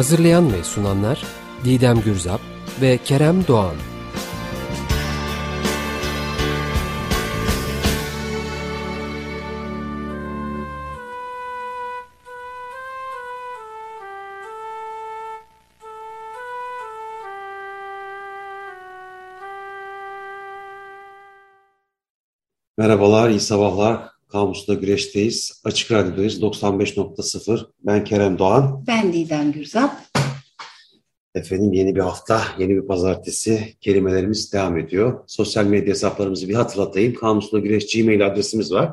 Hazırlayan ve sunanlar Didem Gürzap ve Kerem Doğan. Merhabalar, iyi sabahlar. Kamus'ta güreşteyiz. Açık Radyo'dayız. 95.0. Ben Kerem Doğan. Ben Didem Gürzap. Efendim yeni bir hafta, yeni bir pazartesi. Kelimelerimiz devam ediyor. Sosyal medya hesaplarımızı bir hatırlatayım. Kamus'ta güreş Gmail adresimiz var.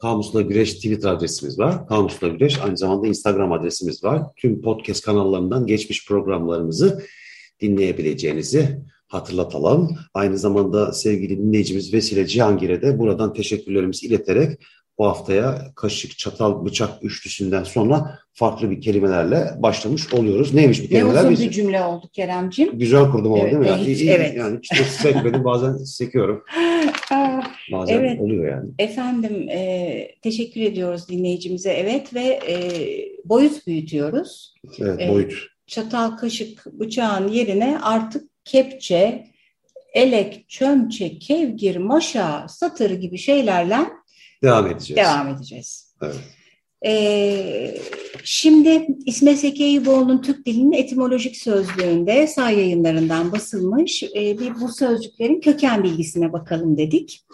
Kamus'ta güreş Twitter adresimiz var. Kamus'ta güreş aynı zamanda Instagram adresimiz var. Tüm podcast kanallarından geçmiş programlarımızı dinleyebileceğinizi hatırlatalım. Aynı zamanda sevgili dinleyicimiz Vesile Cihangir'e de buradan teşekkürlerimizi ileterek bu haftaya kaşık, çatal, bıçak üçlüsünden sonra farklı bir kelimelerle başlamış oluyoruz. Neymiş bu kelimeler? Ne uzun bir cümle oldu Keremcim. Güzel kurdum evet, değil mi? Yani, hiç, evet. Yani hiç de sekmedim bazen sekiyorum. Bazen evet. oluyor yani. Efendim e, teşekkür ediyoruz dinleyicimize. Evet ve e, boyut büyütüyoruz. Evet boyut. E, çatal, kaşık, bıçağın yerine artık kepçe, elek, çömçe, kevgir, maşa, satır gibi şeylerle devam edeceğiz. Devam edeceğiz. Evet. Ee, şimdi İsmet Zeki Eyüboğlu'nun Türk dilinin etimolojik sözlüğünde sağ yayınlarından basılmış e, bir bu sözcüklerin köken bilgisine bakalım dedik.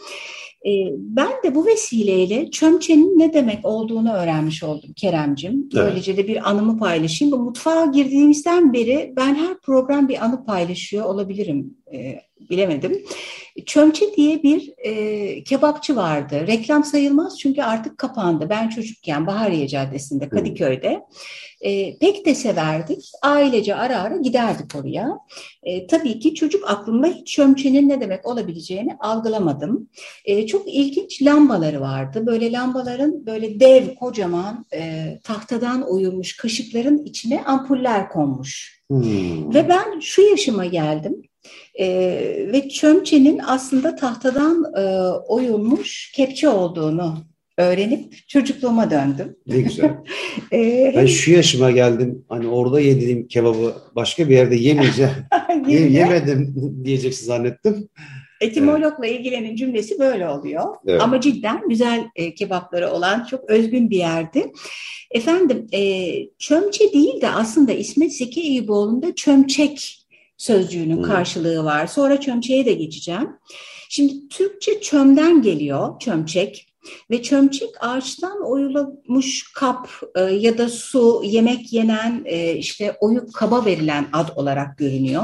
E, ben de bu vesileyle çömçenin ne demek olduğunu öğrenmiş oldum Keremcim. Evet. Böylece de bir anımı paylaşayım. Bu mutfağa girdiğimizden beri ben her program bir anı paylaşıyor olabilirim. Bilemedim. Çömçe diye bir e, kebapçı vardı. Reklam sayılmaz çünkü artık kapandı. Ben çocukken Bahariye Caddesi'nde Kadıköy'de e, pek de severdik. Ailece ara ara giderdik oraya. E, tabii ki çocuk aklımda hiç çömçenin ne demek olabileceğini algılamadım. E, çok ilginç lambaları vardı. Böyle lambaların böyle dev kocaman e, tahtadan oyulmuş kaşıkların içine ampuller konmuş. Hmm. Ve ben şu yaşıma geldim. E, ve çömçenin aslında tahtadan e, oyulmuş kepçe olduğunu öğrenip çocukluğuma döndüm. Ne güzel. ee, ben şu yaşıma geldim. Hani orada yediğim kebabı başka bir yerde yemeyeceğim. yemedim diyeceksin zannettim. Etimologla evet. ilgilenen cümlesi böyle oluyor. Evet. Ama cidden güzel e, kebapları olan çok özgün bir yerdi. Efendim e, çömçe değil de aslında İsmet Zeki Eyüboğlu'nda çömçek sözcüğünün karşılığı var. Sonra çömçeğe de geçeceğim. Şimdi Türkçe çömden geliyor, çömçek. Ve çömçek ağaçtan oyulmuş kap e, ya da su, yemek yenen e, işte oyuk kaba verilen ad olarak görünüyor.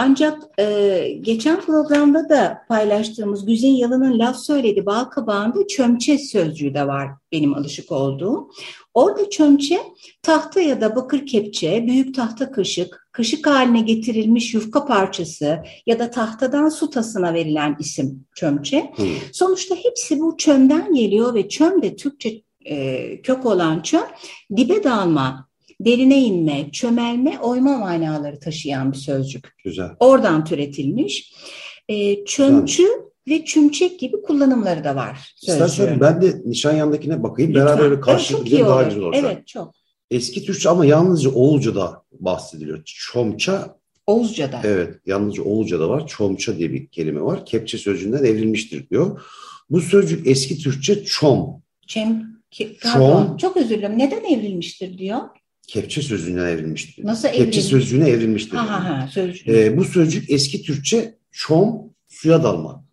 Ancak e, geçen programda da paylaştığımız Güzin Yalın'ın laf söyledi bal kabağında çömçe sözcüğü de var benim alışık olduğum. Orada çömçe tahta ya da bakır kepçe, büyük tahta kaşık, kaşık haline getirilmiş yufka parçası ya da tahtadan su tasına verilen isim çömçe. Hmm. Sonuçta hepsi bu çömden geliyor ve çöm de Türkçe e, kök olan çöm dibe dalma, derine inme, çömelme, oyma manaları taşıyan bir sözcük. Güzel. Oradan türetilmiş. E, çömçü Güzel ve çümçek gibi kullanımları da var. İstersen ben de Nişanyan'dakine bakayım. Lütfen. Beraber öyle evet, daha güzel olacak. Evet çok. Eski Türkçe ama yalnızca Oğulca'da bahsediliyor. Çomça. Oğuzca'da. Evet yalnızca Oğulca'da var. Çomça diye bir kelime var. Kepçe sözcüğünden evrilmiştir diyor. Bu sözcük eski Türkçe çom. Çem, ke, çom. Çok özür dilerim. Neden evrilmiştir diyor? Kepçe sözcüğünden evrilmiştir. Nasıl evrilmiş? Kepçe sözcüğüne evrilmiştir. Ha, ha, ha, sözcük. Ee, bu sözcük eski Türkçe çom suya dalma.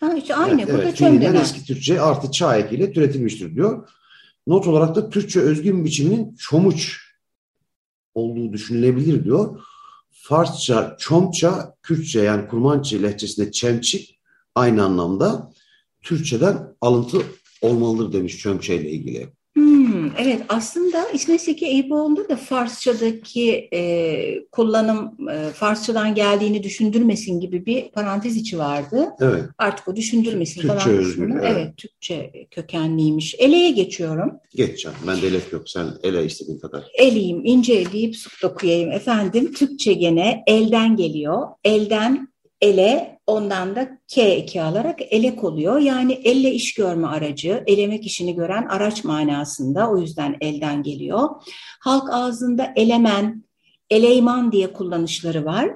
Ha, işte aynı. Bu evet, da çömdenen. eski Türkçe artı çağ ekiyle türetilmiştir diyor. Not olarak da Türkçe özgün biçiminin çomuç olduğu düşünülebilir diyor. Farsça, çomça, Kürtçe yani Kurmançı lehçesinde çemçik aynı anlamda Türkçeden alıntı olmalıdır demiş çömçeyle ilgili. Hmm, evet aslında İsmet Seki Eyüboğlu'nda da Farsçadaki e, kullanım e, Farsçadan geldiğini düşündürmesin gibi bir parantez içi vardı. Evet. Artık o düşündürmesin Türkçe falan özgür, evet. Evet. Türkçe kökenliymiş. Ele'ye geçiyorum. Geç canım. Ben de elef yok. Sen ele istediğin kadar. Eleyim, ince eleyip sık dokuyayım efendim. Türkçe gene elden geliyor. Elden ele, ondan da K eki alarak elek oluyor. Yani elle iş görme aracı, elemek işini gören araç manasında. O yüzden elden geliyor. Halk ağzında elemen, eleyman diye kullanışları var.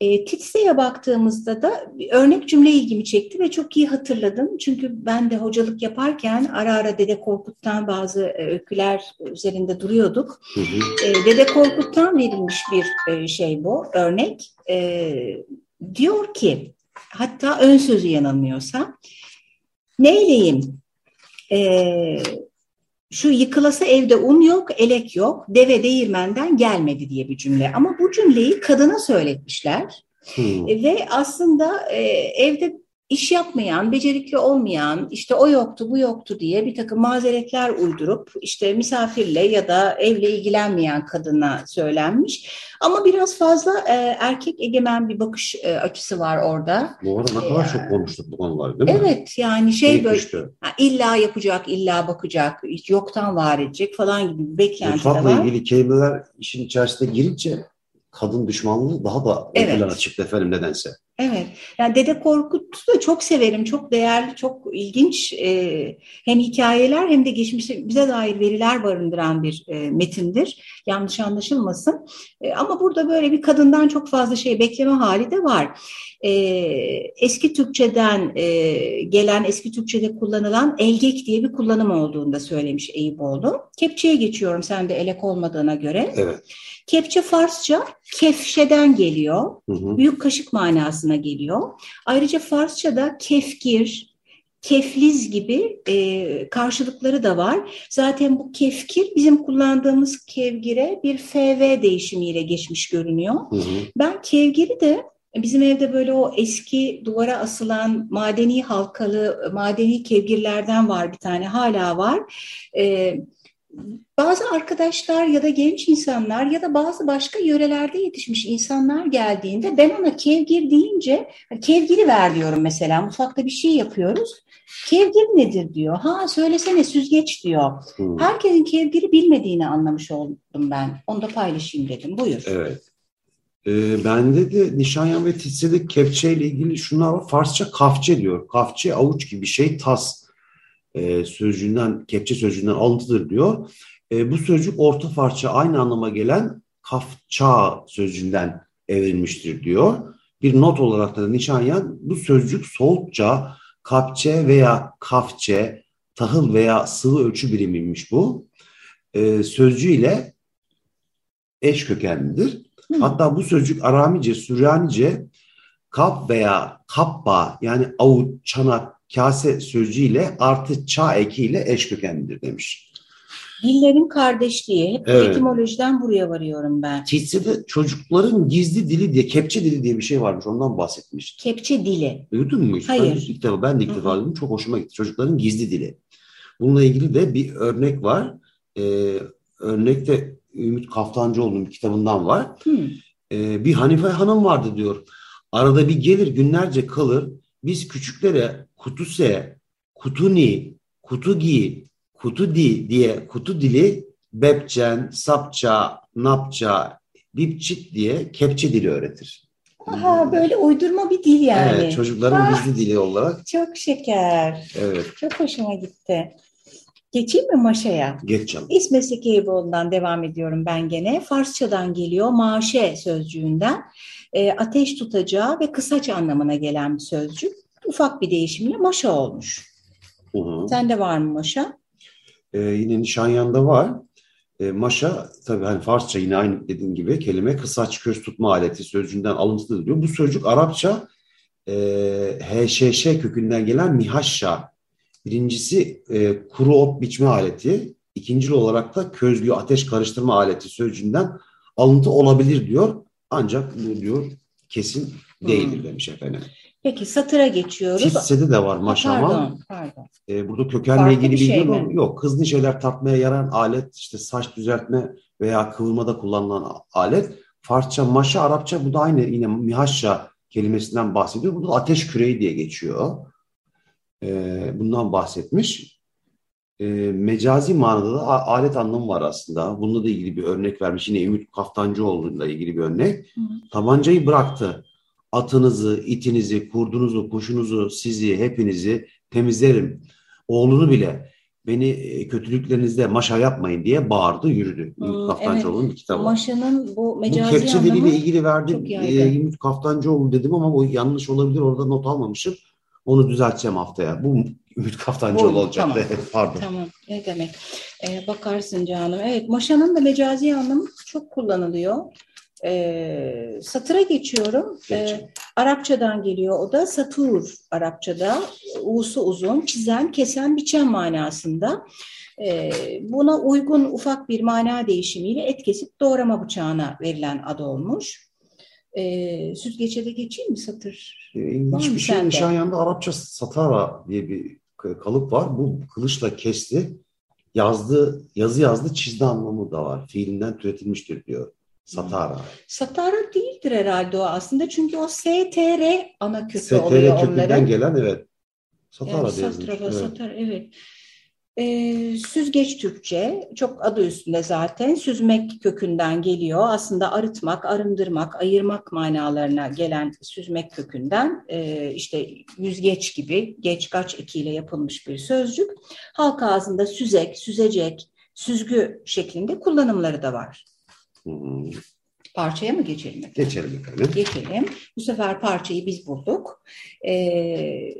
E, Titse'ye baktığımızda da örnek cümle ilgimi çekti ve çok iyi hatırladım. Çünkü ben de hocalık yaparken ara ara Dede Korkut'tan bazı e, öyküler üzerinde duruyorduk. Hı hı. E, Dede Korkut'tan verilmiş bir e, şey bu, örnek. E, diyor ki, hatta ön sözü yanılmıyorsam, neyleyim? E, şu yıkılası evde un yok, elek yok, deve değirmenden gelmedi diye bir cümle. Ama bu cümleyi kadına söyletmişler. E, Ve aslında e, evde iş yapmayan, becerikli olmayan, işte o yoktu, bu yoktu diye bir takım mazeretler uydurup işte misafirle ya da evle ilgilenmeyen kadına söylenmiş. Ama biraz fazla e, erkek egemen bir bakış e, açısı var orada. Bu arada ne kadar Ya. çok konuştuk bu konuları değil mi? Evet yani şey İlk böyle üçte. ha, illa yapacak, illa bakacak, yoktan var edecek falan gibi bir beklenti Mutfakla var. ilgili kelimeler işin içerisine girince kadın düşmanlığı daha da ön Evet. plana çıktı efendim nedense. Evet, yani Dede Korkut'u da çok severim, çok değerli, çok ilginç e, hem hikayeler hem de geçmişe bize dair veriler barındıran bir e, metindir. Yanlış anlaşılmasın. E, ama burada böyle bir kadından çok fazla şey bekleme hali de var. E, eski Türkçeden e, gelen, eski Türkçede kullanılan elgek diye bir kullanım olduğunu da söylemiş Eyüboğlu. Kepçeye geçiyorum sen de elek olmadığına göre. Evet. Kepçe Farsça kefşeden geliyor Hı hı. büyük kaşık manasına geliyor. Ayrıca Farsça'da kefkir, kefliz gibi e, karşılıkları da var. Zaten bu kefkir bizim kullandığımız kevgire bir FV değişimiyle geçmiş görünüyor. Hı hı. Ben kevgiri de bizim evde böyle o eski duvara asılan madeni halkalı, madeni kevgirlerden var bir tane hala var. E, bazı arkadaşlar ya da genç insanlar ya da bazı başka yörelerde yetişmiş insanlar geldiğinde ben ona kevgir deyince kevgiri ver diyorum mesela mutfakta bir şey yapıyoruz. Kevgir nedir diyor. Ha söylesene süzgeç diyor. Hı. Herkesin kevgiri bilmediğini anlamış oldum ben. Onu da paylaşayım dedim. Buyur. Evet. Ee, bende de Nişanyan ve Titse'de kepçe ile ilgili şunlar var. Farsça kafçe diyor. Kafçe avuç gibi şey tas e, sözcüğünden, kepçe sözcüğünden alıntıdır diyor. E, bu sözcük orta Farsça aynı anlama gelen kafça sözcüğünden evrilmiştir diyor. Bir not olarak da Nişanyan bu sözcük Soğutça, kapçe veya kafçe, tahıl veya sıvı ölçü birimiymiş bu. E, sözcüğüyle eş kökenlidir. Hı. Hatta bu sözcük Aramice, Süryanice kap veya kappa yani avuç, çanak, kase sözcüğüyle artı ça ekiyle eş kökenlidir demiş. Dillerin kardeşliği. Hep Evet. etimolojiden buraya varıyorum ben. Titse'de çocukların gizli dili diye, kepçe dili diye bir şey varmış. Ondan bahsetmişti. Kepçe dili. Duydun mu hiç? Hayır. Ben ilk defa, ben de ilk defa duydum. Çok hoşuma gitti. Çocukların gizli dili. Bununla ilgili de bir örnek var. Ee, örnekte Ümit Kaftancıoğlu'nun kitabından var. Hmm. Ee, bir Hanife Hanım vardı diyor. Arada bir gelir günlerce kalır. Biz küçüklere kutuse, kutuni, kutugi, kutudi diye kutu dili Bepçen, Sapça, Napça, Dipçik diye kepçe dili öğretir. Aha böyle uydurma bir dil yani. Evet, çocukların Ah. gizli dili olarak. Çok şeker. Evet, Çok hoşuma gitti. Geçeyim mi Maşa'ya? geç canım. İsmet Sekeyboğlu'ndan devam ediyorum ben gene. Farsçadan geliyor, maşe sözcüğünden. E, ateş tutacağı ve kısaç anlamına gelen bir sözcük. Ufak bir değişimle maşa olmuş. Hı hı. Sende var mı maşa? Ee, yine Nişanyan'da var. Ee, maşa tabii hani Farsça yine aynı dediğim gibi kelime kısaç köz tutma aleti sözcüğünden alıntılı diyor. Bu sözcük Arapça e, HŞŞ kökünden gelen mihaşşa. Birincisi e, kuru ot biçme aleti. İkincil olarak da közlü ateş karıştırma aleti sözcüğünden alıntı olabilir diyor. Ancak bu diyor kesin değildir demiş efendim. Peki satıra geçiyoruz. Kissede de var Ha, maşama. Pardon, pardon. E, burada kökenle Farklı ilgili bir şey yok. mi? Yok. Hızlı şeyler tartmaya yarayan alet, işte saç düzeltme veya kıvırmada kullanılan alet. Farsça, maşa, Arapça bu da aynı yine mihaşşa kelimesinden bahsediyor. Burada da ateş küreği diye geçiyor. E, bundan bahsetmiş. E, mecazi manada da alet anlamı var aslında. Bununla da ilgili bir örnek vermiş. Yine Ümit Kaftancıoğlu'yla ilgili bir örnek. Hı. Tabancayı bıraktı. Atınızı, itinizi, kurdunuzu, kuşunuzu, sizi, hepinizi temizlerim. Oğlunu bile beni e, kötülüklerinizde maşa yapmayın diye bağırdı, yürüdü. Hı, Ümit Kaftancıoğlu'nun bir kitabı. Maşanın bu Bu mecazi kepçe diliyle anlamı ilgili verdiğim çok e. Ümit Kaftancıoğlu dedim ama o yanlış olabilir. Orada not almamışım. Onu düzelteceğim haftaya. Bu Ümit Kaftancıoğlu Bu, olacaktı. Pardon. Tamam, ne demek? Ee, bakarsın canım. Evet, maşanın da mecazi anlamı çok kullanılıyor. Ee, satıra geçiyorum. Ee. Arapçadan geliyor o da. Satur Arapçada. U'su uzun, çizen, kesen, biçen manasında. Ee, buna uygun ufak bir mana değişimiyle et kesip doğrama bıçağına verilen ad olmuş. Ee, süzgeçe de geçeyim mi satır? E, İlginç Var mı bir şey. Nişanyan'da Arapça satara diye bir kalıp var. Bu kılıçla kesti. Yazdı, yazı yazdı, çizdi anlamı da var. Fiilinden türetilmiştir diyor. Satara. Satara değildir herhalde o aslında çünkü o STR ana kökü STR oluyor kökünden onların. gelen evet. Satara Yani diye yazılmış. satrava, Evet. evet. Ee, süzgeç Türkçe, çok adı üstünde zaten. Süzmek kökünden geliyor. Aslında arıtmak, arındırmak, ayırmak manalarına gelen süzmek kökünden e, işte yüzgeç gibi geç kaç ekiyle yapılmış bir sözcük. Halk ağzında süzek, süzecek, süzgü şeklinde kullanımları da var. Hmm. Parçaya mı geçelim efendim? Geçelim efendim. Geçelim. Bu sefer parçayı biz bulduk. Ee,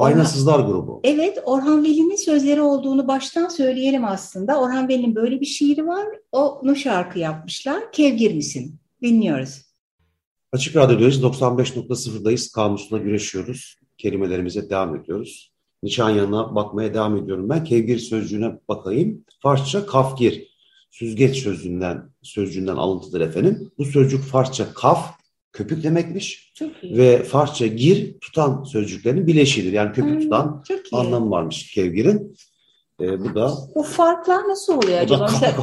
Aynasızlar grubu. evet, Orhan Veli'nin sözleri olduğunu baştan söyleyelim aslında. Orhan Veli'nin böyle bir şiiri var. Onu şarkı yapmışlar. Kevgir misin? Dinliyoruz. Açık Radyo'dayız. 95.0'dayız. Kamusla güreşiyoruz. Kelimelerimize devam ediyoruz. Nişanyan'a bakmaya devam ediyorum. Ben kevgir sözcüğüne bakayım. Farsça kafgir. Süzgeç sözcüğünden, sözcüğünden alıntıdır efendim. Bu sözcük Farsça kaf, köpük demekmiş. Çok iyi. Ve Farsça gir, tutan sözcüklerin bileşiğidir. Yani köpük Hmm, tutan anlamı varmış kevgirin. Ee, bu da, Bu farklar nasıl oluyor acaba? Mesela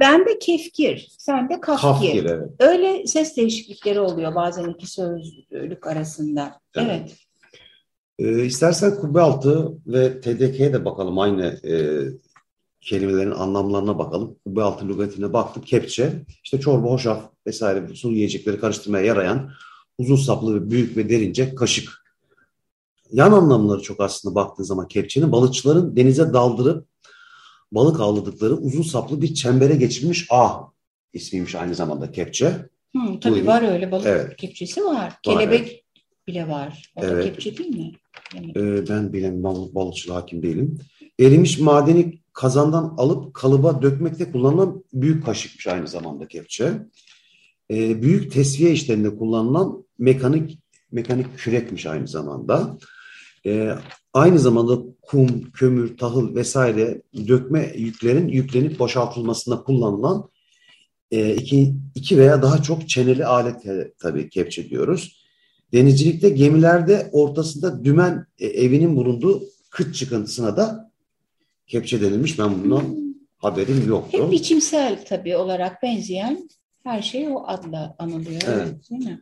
ben de kefkir, sen de kafgir. Kafgir evet. Öyle ses değişiklikleri oluyor bazen iki sözlük arasında. Evet. Evet. Ee, istersen kubbe altı ve TDK'ye de bakalım aynı e, kelimelerin anlamlarına bakalım. Kubbe altı lügatine baktık. Kepçe, işte çorba, hoşaf vesaire sulu yiyecekleri karıştırmaya yarayan uzun saplı ve büyük ve derince kaşık. Yan anlamları çok aslında baktığın zaman kepçenin balıkçıların denize daldırıp balık avladıkları uzun saplı bir çembere geçirilmiş ağ ismiymiş aynı zamanda kepçe. Hı, tabii Buyurun. var öyle balık Evet. kepçesi var. Kelebek bile var. O da Evet. kepçe değil mi? Evet. Ee, ben bilemem, balık, balıkçılığa hakim değilim. Erimiş madeni kazandan alıp kalıba dökmekte kullanılan büyük kaşıkmış aynı zamanda kepçe. Ee, büyük tesviye işlerinde kullanılan mekanik mekanik kürekmiş aynı zamanda. Ee, aynı zamanda kum, kömür, tahıl vesaire dökme yüklerin yüklenip boşaltılmasında kullanılan e, iki, iki veya daha çok çeneli alet e, tabii kepçe diyoruz. Denizcilikte gemilerde ortasında dümen e, evinin bulunduğu kıç çıkıntısına da kepçe denilmiş. Ben bundan haberim yoktu. Hep biçimsel tabii olarak benzeyen her şey o adla anılıyor. Evet. Değil mi?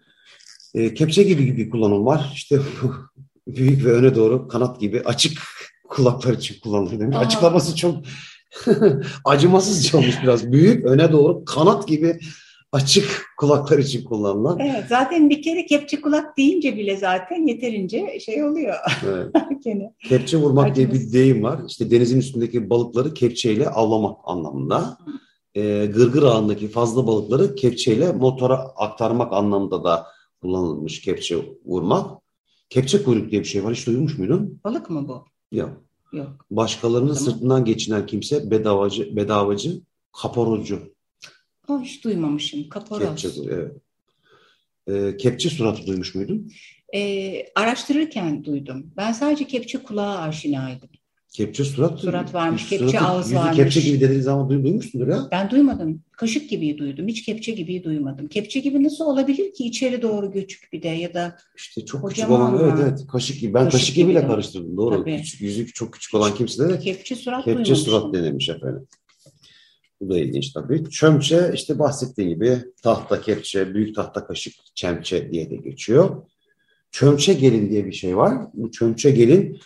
E, kepçe gibi bir kullanım var. İşte büyük ve öne doğru kanat gibi açık kulaklar için kullanılıyor. demiş. Aa. Açıklaması çok acımasızca olmuş biraz. Büyük öne doğru kanat gibi açık kulaklar için kullanılan. Evet, zaten bir kere kepçe kulak deyince bile zaten yeterince şey oluyor. Evet. Gene. Kepçe vurmak diye bir deyim var. İşte denizin üstündeki balıkları kepçeyle avlamak anlamında. Ee, gırgır ağındaki fazla balıkları kepçeyle motora aktarmak anlamında da kullanılmış kepçe vurmak. Kepçe kuyruk diye bir şey var. Hiç duymuş muydun? Balık mı bu? Yok. Yok. Başkalarının Tamam. sırtından geçinen kimse bedavacı, bedavacı, kaporocu. O hiç duymamışım. Kaparoz. Kepçe, evet. Ee, kepçe suratı duymuş muydun? Ee, araştırırken duydum. Ben sadece kepçe kulağa aşinaydım. Kepçe surat. Surat varmış, Suratı- kepçe ağız yüzü varmış. kepçe gibi dediğiniz zaman duy- duymuşsundur ya. Ben duymadım. Kaşık gibi duydum. Hiç kepçe gibi duymadım. Kepçe gibi nasıl olabilir ki içeri doğru göçük bir de ya da İşte çok küçük olan evet mı? evet kaşık gibi. Ben Kaşık kaşık, gibiyle gibi. karıştırdım doğru. Tabii. Küçük, yüzü çok küçük olan kimse de kepçe surat kepçe duymamıştım. surat denemiş efendim. Bu da ilginç tabii. Çömçe işte bahsettiğim gibi tahta kepçe, büyük tahta kaşık, çemçe diye de geçiyor. Çömçe gelin diye bir şey var. Bu çömçe gelin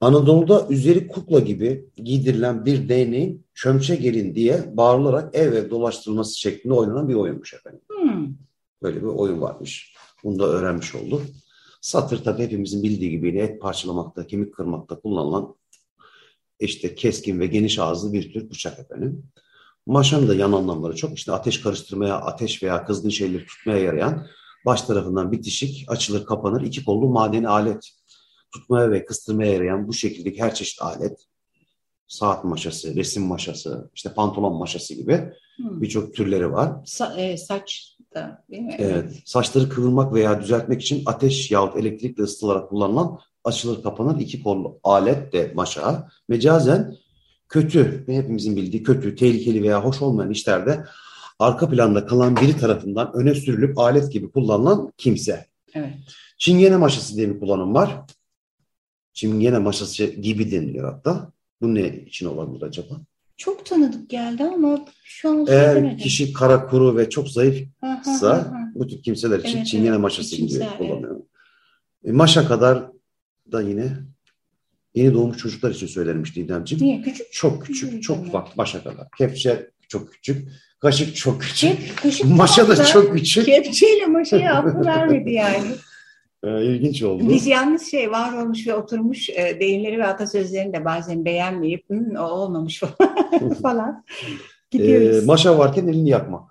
Anadolu'da üzeri kukla gibi giydirilen bir değneğin çömçe gelin diye bağırılarak ev ev dolaştırılması şeklinde oynanan bir oyunmuş efendim. Hmm. Böyle bir oyun varmış. Bunu da öğrenmiş olduk. Satır tabii hepimizin bildiği gibi et parçalamakta, kemik kırmakta kullanılan işte keskin ve geniş ağızlı bir tür bıçak efendim. Maşanın da yan anlamları çok. İşte ateş karıştırmaya, ateş veya kızgın şeyleri tutmaya yarayan baş tarafından bitişik, açılır kapanır iki kollu madeni alet. Tutmaya ve kıstırmaya yarayan bu şekildeki her çeşit alet, saat maşası, resim maşası, işte pantolon maşası gibi Hmm. birçok türleri var. Sa- e, saç da değil mi? Evet. Saçları kıvırmak veya düzeltmek için ateş yahut elektrikle ısıtılarak kullanılan açılır kapanır iki kollu alet de maşa. Mecazen kötü ve hepimizin bildiği kötü, tehlikeli veya hoş olmayan işlerde arka planda kalan biri tarafından öne sürülüp alet gibi kullanılan kimse. Evet. Çingene maşası diye bir kullanım var. Çingene maşası gibi deniliyor hatta. Bu ne için olabilir acaba? Çok tanıdık geldi ama şu an Eğer söylemedim. kişi kara kuru ve çok zayıf Ha, ha, ha, ise ha. bu tür kimseler için Evet, çingene evet, maşası gibi kullanıyor. E, maşa kadar da yine yeni doğmuş çocuklar için söylenmiş Didemciğim. Niye? Küçük Çok küçük, Hı, çok ufak maşa kadar. Kepçe çok küçük, kaşık çok küçük, Kep, kaşık maşa da çok küçük. Kepçeyle maşaya aklı vermedi yani. E, ilginç oldu. Biz yalnız şey var olmuş ve oturmuş e, deyimleri ve atasözlerini de bazen beğenmeyip "Hı, o olmamış falan E, gidiyoruz. maşa varken elini yakmak.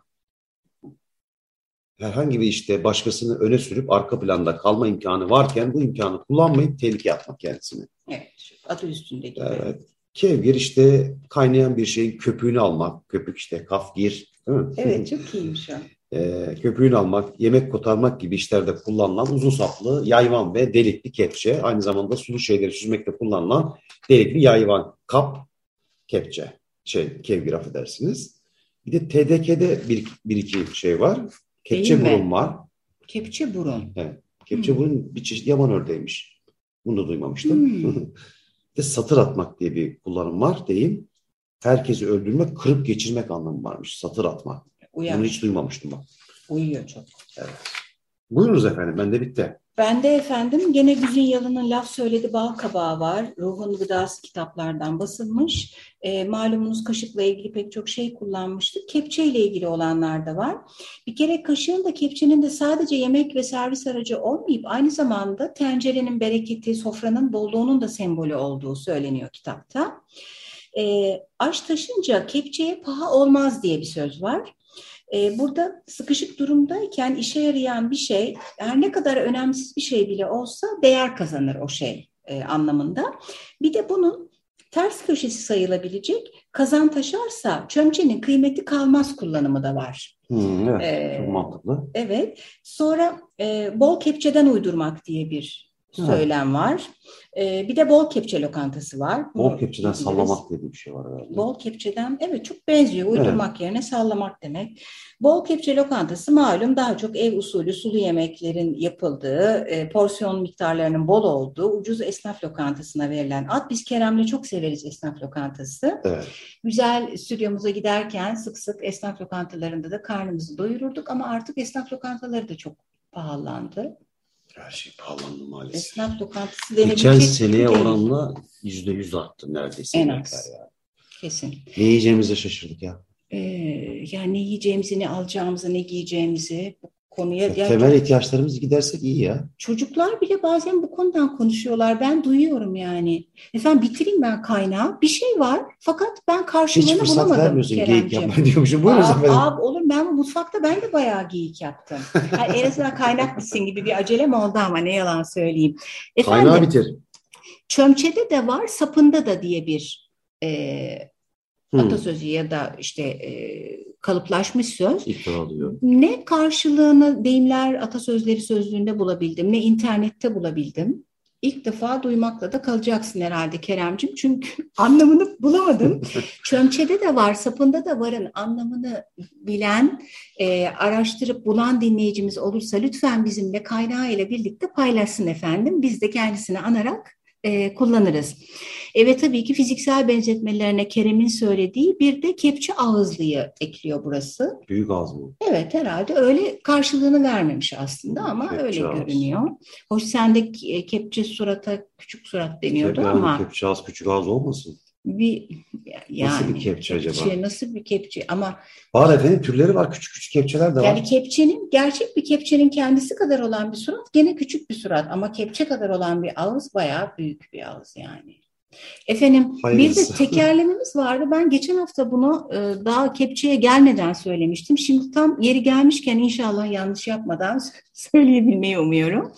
Herhangi bir işte başkasını öne sürüp arka planda kalma imkanı varken bu imkanı kullanmayıp tehlike atmak kendisine. evet, adı üstünde gibi. Evet. Kevgir işte kaynayan bir şeyin köpüğünü almak. Köpük işte kafgir. Değil mi? Evet, çok iyiymiş o. Ee, köpüğünü almak, yemek kotarmak gibi işlerde kullanılan uzun saplı yayvan ve delikli kepçe. Aynı zamanda sulu şeyleri süzmekte kullanılan delikli yayvan, kap, kepçe. Şey, kevgir affedersiniz. Bir de TDK'de bir, bir iki şey var. Kepçe Değil mi? burun var. Kepçe burun. Kepçe Hmm. burun bir çeşit yaban ördeğiymiş. Bunu da duymamıştım. Hmm. De satır atmak diye bir kullanım var deyim. Herkesi öldürmek, kırıp geçirmek anlamı varmış. Satır atmak. Uyar. Bunu hiç duymamıştım bak. Uyuyor çok. Buyurunuz efendim, bende bitti. Bende efendim gene Güzin Yalın'ın Laf Söyledi Bal Kabağı var. Ruhun Gıdası kitaplardan basılmış. E, malumunuz kaşıkla ilgili pek çok şey kullanmıştık. Kepçe ile ilgili olanlar da var. Bir kere kaşığın da kepçenin de sadece yemek ve servis aracı olmayıp aynı zamanda tencerenin bereketi, sofranın bolluğunun da sembolü olduğu söyleniyor kitapta. E, aş taşınca kepçeye paha olmaz diye bir söz var. E, burada sıkışık durumdayken işe yarayan bir şey her ne kadar önemsiz bir şey bile olsa değer kazanır o şey e, anlamında. Bir de bunun ters köşesi sayılabilecek kazan taşarsa çömçenin kıymeti kalmaz kullanımı da var. Hmm, evet, Ee, çok mantıklı. Evet. Sonra e, bol kepçeden uydurmak diye bir Ha. söylem var. E, bir de bol kepçe lokantası var. Bol Bunu kepçeden biliriz. sallamak diye bir şey var herhalde. Bol kepçeden evet çok benziyor. Uydurmak yerine sallamak demek. Bol kepçe lokantası malum daha çok ev usulü sulu yemeklerin yapıldığı, e, porsiyon miktarlarının bol olduğu ucuz esnaf lokantasına verilen ad. Biz Kerem'le çok severiz esnaf lokantası. Evet. Güzel stüdyomuza giderken sık sık esnaf lokantalarında da karnımızı doyururduk ama artık esnaf lokantaları da çok pahalandı. Her şey pahalandı maalesef. Esnaf lokantası denebilecek Geçen gibi seneye oranla yüzde yüz arttı neredeyse. En az. ya. Kesin. Ne yiyeceğimize şaşırdık ya. Ee, yani ne yiyeceğimizi, ne alacağımızı, ne giyeceğimizi bu konuya... ya Temel ihtiyaçlarımızı gidersek iyi ya. Çocuklar bile bazen bu konudan konuşuyorlar. Ben duyuyorum yani. Efendim bitireyim ben kaynağı. Bir şey var fakat ben karşılığını Hiç fırsat bulamadım vermiyorsun geyik yapmaya diyormuşum. Buyurunuz Aa, efendim. aa, olur ben bu mutfakta ben de bayağı geyik yaptım. Yani en azından kaynak bitsin gibi bir acelem oldu ama ne yalan söyleyeyim. Efendim Kaynağı bitir. çömçede de var sapında da diye bir e, atasözü ya da işte e, kalıplaşmış söz. İftira alıyor. Ne karşılığını deyimler atasözleri sözlüğünde bulabildim ne internette bulabildim. ilk defa duymakla da kalacaksın herhalde Keremcim. Çünkü anlamını bulamadım. Çömçede de var, sapında da varın anlamını bilen, e, araştırıp bulan dinleyicimiz olursa lütfen bizimle kaynağı ile birlikte paylaşsın efendim. Biz de kendisini anarak e, kullanırız. Evet tabii ki fiziksel benzetmelerine Kerem'in söylediği bir de kepçe ağızlıyı ekliyor burası. Büyük ağız mı? Evet herhalde öyle karşılığını vermemiş aslında ama Kepçe öyle ağız. görünüyor. Hoş sende ke- kepçe surata küçük surat deniyordu Yani ama Kepçe ağız küçük ağız olmasın? bir yani Nasıl bir kepçe acaba? Nasıl bir kepçe ama Var efendim türleri var. Küçük küçük kepçeler de var. yani kepçenin gerçek bir kepçenin kendisi kadar olan bir surat gene küçük bir surat ama kepçe kadar olan bir ağız bayağı büyük bir ağız yani. Efendim bir de Hayırlısı. tekerlememiz vardı. Ben geçen hafta bunu e, daha kepçeye gelmeden söylemiştim. Şimdi tam yeri gelmişken inşallah yanlış yapmadan söyleyebilmeyi umuyorum.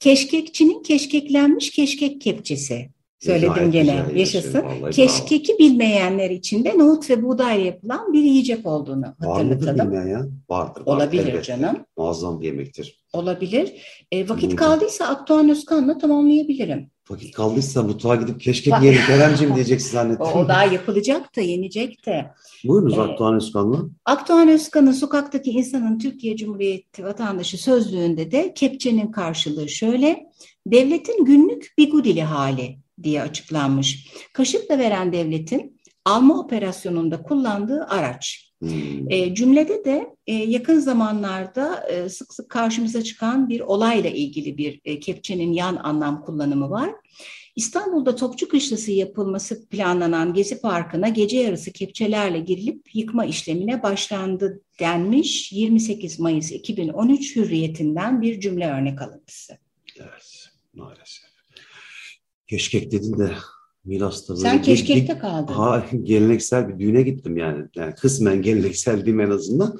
Keşkekçinin keşkeklenmiş keşkek kepçesi. Söyledim gene. yaşasın. Vallahi bravo. Keşkeki bilmeyenler için de nohut ve buğdayla yapılan bir yiyecek olduğunu Var mıdır hatırlatalım. bilmeyen ya? Vardır. Olabilir elbette. canım. Muazzam bir yemektir. Olabilir. E, vakit Buyurun. kaldıysa Akdoğan Özkan'la tamamlayabilirim. Vakit kaldıysa mutfağa gidip keşke Bak- yiyelim Keremciğim diyeceksin zannettim. O, daha yapılacak da yenecek de. Buyurunuz Ee, Akdoğan Özkan'la. Akdoğan Özkan'ın sokaktaki insanın Türkiye Cumhuriyeti vatandaşı sözlüğünde de kepçenin karşılığı şöyle. Devletin günlük bigudili hali diye açıklanmış. Kaşıkla veren devletin alma operasyonunda kullandığı araç. Hmm. E, cümlede de e, yakın zamanlarda e, sık sık karşımıza çıkan bir olayla ilgili bir e, kepçenin yan anlam kullanımı var. İstanbul'da Topçu Kışlası yapılması planlanan Gezi Parkı'na gece yarısı kepçelerle girilip yıkma işlemine başlandı denmiş 28 Mayıs 2013 hürriyetinden bir cümle örnek alıntısı. Evet, maalesef. Keşkek dedin de Milas'ta böyle Sen keşkekte bir- kaldın. Ha, geleneksel bir düğüne gittim yani. Yani kısmen geleneksel diyeyim en azından.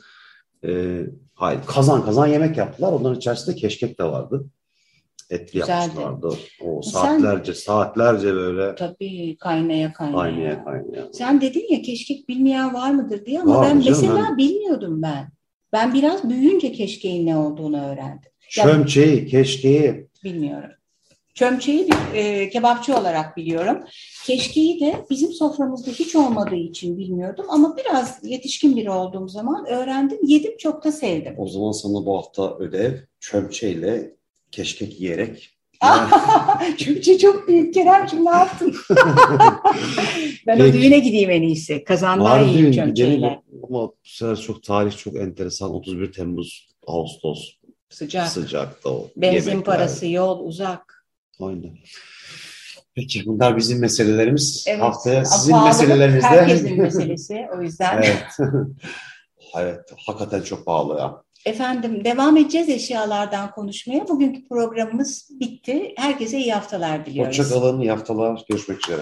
Ee, hayır, kazan kazan yemek yaptılar. Onların içerisinde keşkek de vardı. Etli Güzeldi. yapmışlardı. O Sen- saatlerce, saatlerce böyle Tabii kaynaya kaynaya. kaynaya kaynaya. Sen dedin ya keşkek bilmeyen var mıdır diye ama Vardı ben canım, mesela ben- bilmiyordum ben. Ben biraz büyüyünce keşkeğin ne olduğunu öğrendim. Çömçeği, keşkeği. Bilmiyorum. Çömçeyi bir e, kebapçı olarak biliyorum. Keşkeyi de bizim soframızda hiç olmadığı için bilmiyordum ama biraz yetişkin biri olduğum zaman öğrendim. Yedim çok da sevdim. O zaman sana bu hafta ödev çömçeyle keşkek yiyerek. Çömçe çok büyük Keremciğim ne yaptın? ben o Peki. düğüne gideyim en iyisi. Kazanda Var yiyeyim gidelim ama bu sefer çok tarih çok enteresan. 31 Temmuz, Ağustos Sıcak. sıcakta o Benzin yemekler. parası, yol uzak. Aynen. Peki bunlar bizim meselelerimiz. Evet. Haftaya sizin pahalılık meselelerinizde. Herkesin meselesi o yüzden. evet. evet, hakikaten çok pahalı ya. Efendim devam edeceğiz eşyalardan konuşmaya. Bugünkü programımız bitti. Herkese iyi haftalar diliyoruz. Hoşçakalın, iyi haftalar. Görüşmek üzere.